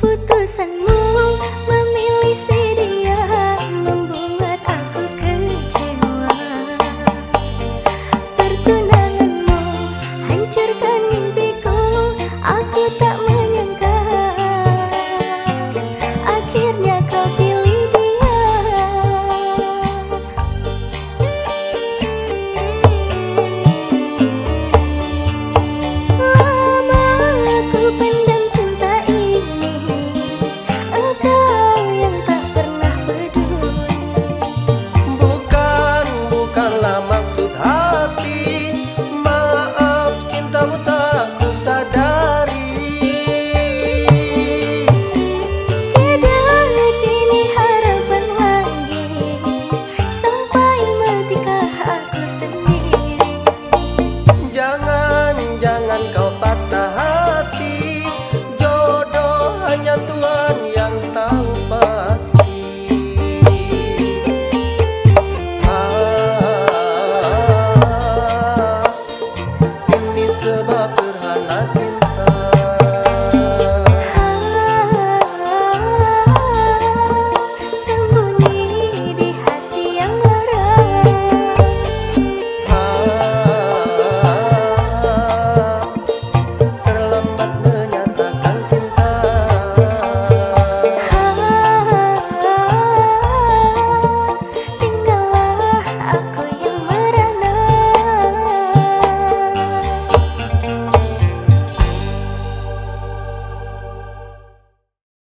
putus sang voltar.